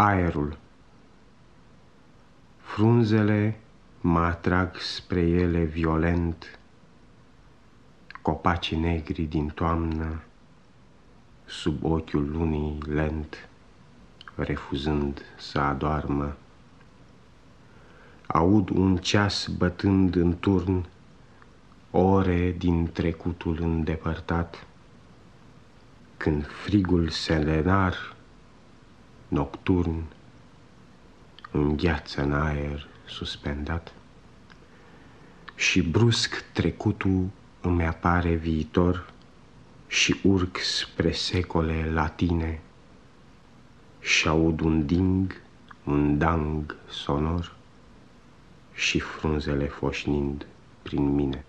aerul. Frunzele mă atrag spre ele violent, Copacii negri din toamnă, sub ochiul lunii lent, refuzând să adoarmă. Aud un ceas bătând în turn, ore din trecutul îndepărtat, când frigul selenar nocturn îngheață în aer suspendat și brusc trecutul îmi apare viitor și urc spre secole latine și aud un ding, un dang sonor și frunzele foșnind prin mine.